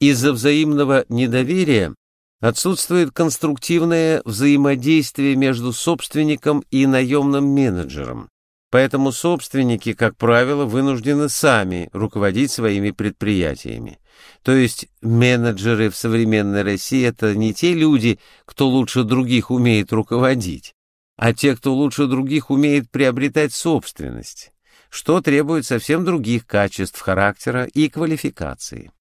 Из-за взаимного недоверия отсутствует конструктивное взаимодействие между собственником и наемным менеджером. Поэтому собственники, как правило, вынуждены сами руководить своими предприятиями. То есть менеджеры в современной России – это не те люди, кто лучше других умеет руководить, а те, кто лучше других умеет приобретать собственность, что требует совсем других качеств характера и квалификации.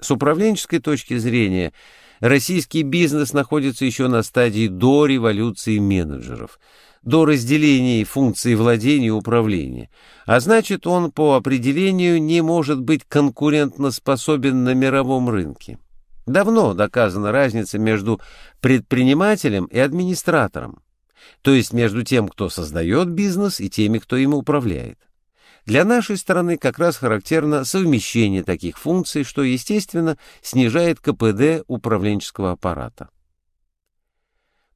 С управленческой точки зрения российский бизнес находится еще на стадии до революции менеджеров, до разделения функций владения и управления, а значит он по определению не может быть конкурентноспособен на мировом рынке. Давно доказана разница между предпринимателем и администратором, то есть между тем, кто создает бизнес, и теми, кто им управляет. Для нашей страны как раз характерно совмещение таких функций, что, естественно, снижает КПД управленческого аппарата.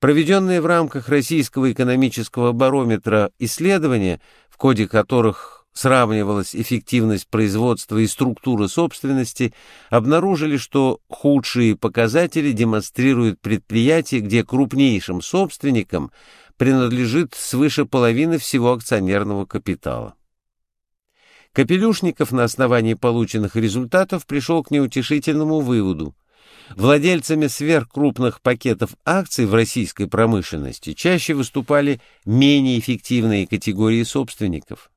Проведенные в рамках Российского экономического барометра исследования, в ходе которых сравнивалась эффективность производства и структура собственности, обнаружили, что худшие показатели демонстрируют предприятия, где крупнейшим собственникам принадлежит свыше половины всего акционерного капитала. Капелюшников на основании полученных результатов пришел к неутешительному выводу. Владельцами сверхкрупных пакетов акций в российской промышленности чаще выступали менее эффективные категории собственников.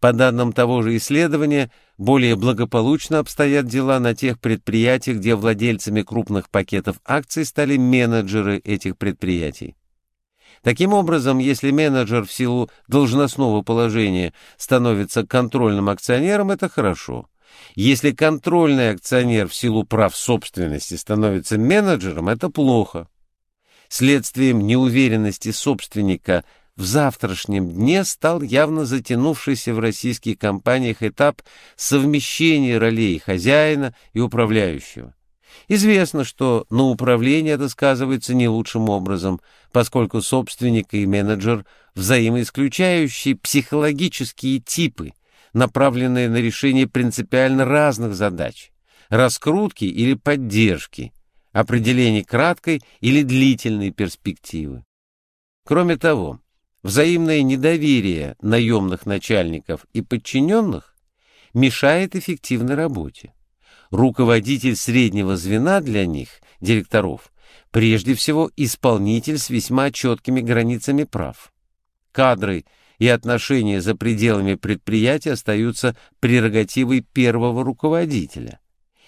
По данным того же исследования, более благополучно обстоят дела на тех предприятиях, где владельцами крупных пакетов акций стали менеджеры этих предприятий. Таким образом, если менеджер в силу должностного положения становится контрольным акционером, это хорошо. Если контрольный акционер в силу прав собственности становится менеджером, это плохо. Следствием неуверенности собственника в завтрашнем дне стал явно затянувшийся в российских компаниях этап совмещения ролей хозяина и управляющего. Известно, что на управление это сказывается не лучшим образом, поскольку собственник и менеджер – взаимоисключающие психологические типы, направленные на решение принципиально разных задач – раскрутки или поддержки, определение краткой или длительной перспективы. Кроме того, взаимное недоверие наемных начальников и подчиненных мешает эффективной работе руководитель среднего звена для них, директоров, прежде всего исполнитель с весьма четкими границами прав. Кадры и отношения за пределами предприятия остаются прерогативой первого руководителя.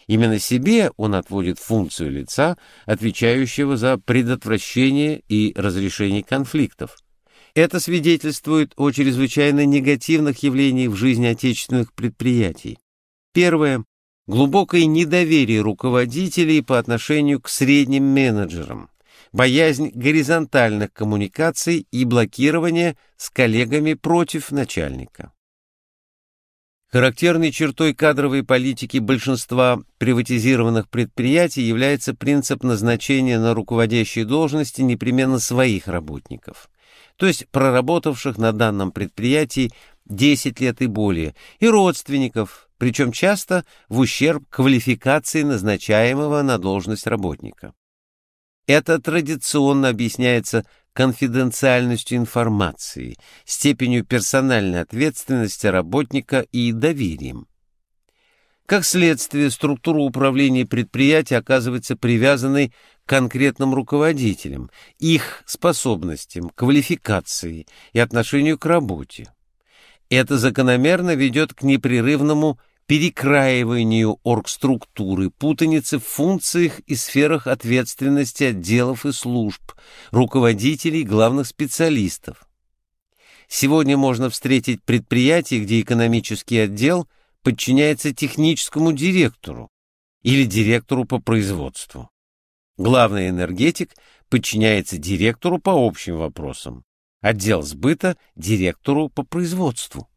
Именно себе он отводит функцию лица, отвечающего за предотвращение и разрешение конфликтов. Это свидетельствует о чрезвычайно негативных явлениях в жизни отечественных предприятий. Первое глубокое недоверие руководителей по отношению к средним менеджерам, боязнь горизонтальных коммуникаций и блокирование с коллегами против начальника. Характерной чертой кадровой политики большинства приватизированных предприятий является принцип назначения на руководящие должности непременно своих работников, то есть проработавших на данном предприятии 10 лет и более, и родственников – причем часто в ущерб квалификации назначаемого на должность работника. Это традиционно объясняется конфиденциальностью информации, степенью персональной ответственности работника и доверием. Как следствие, структура управления предприятия оказывается привязанной к конкретным руководителям, их способностям, квалификации и отношению к работе. Это закономерно ведет к непрерывному перекраиванию оргструктуры, путаницы в функциях и сферах ответственности отделов и служб, руководителей главных специалистов. Сегодня можно встретить предприятие, где экономический отдел подчиняется техническому директору или директору по производству. Главный энергетик подчиняется директору по общим вопросам, отдел сбыта – директору по производству.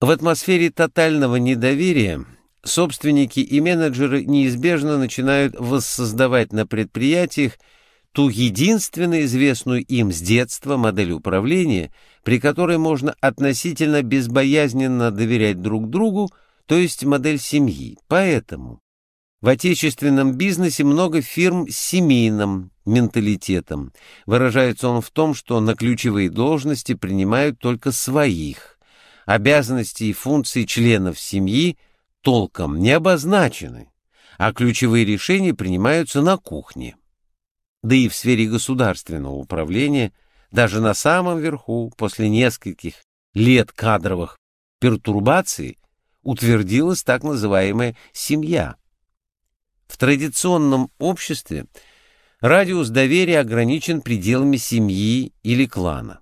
В атмосфере тотального недоверия собственники и менеджеры неизбежно начинают воссоздавать на предприятиях ту единственно известную им с детства модель управления, при которой можно относительно безбоязненно доверять друг другу, то есть модель семьи. Поэтому в отечественном бизнесе много фирм с семейным менталитетом. Выражается он в том, что на ключевые должности принимают только своих. Обязанности и функции членов семьи толком не обозначены, а ключевые решения принимаются на кухне. Да и в сфере государственного управления, даже на самом верху, после нескольких лет кадровых пертурбаций, утвердилась так называемая «семья», в традиционном обществе радиус доверия ограничен пределами семьи или клана.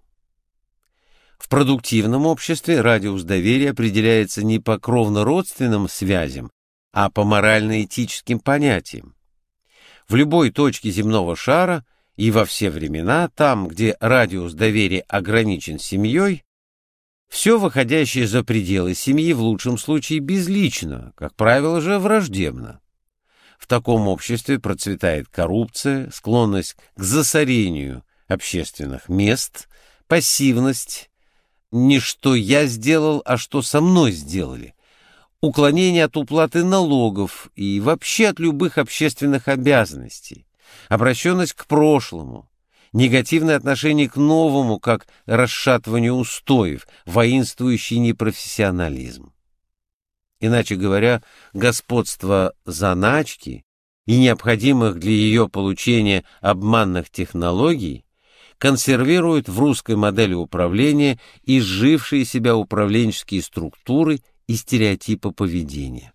В продуктивном обществе радиус доверия определяется не по кровно-родственным связям, а по морально-этическим понятиям. В любой точке земного шара и во все времена, там, где радиус доверия ограничен семьей, все выходящее за пределы семьи в лучшем случае безлично, как правило же враждебно. В таком обществе процветает коррупция, склонность к засорению общественных мест, пассивность, не что я сделал, а что со мной сделали, уклонение от уплаты налогов и вообще от любых общественных обязанностей, обращенность к прошлому, негативное отношение к новому, как расшатывание устоев, воинствующий непрофессионализм. Иначе говоря, господство заначки и необходимых для ее получения обманных технологий консервируют в русской модели управления изжившие себя управленческие структуры и стереотипы поведения.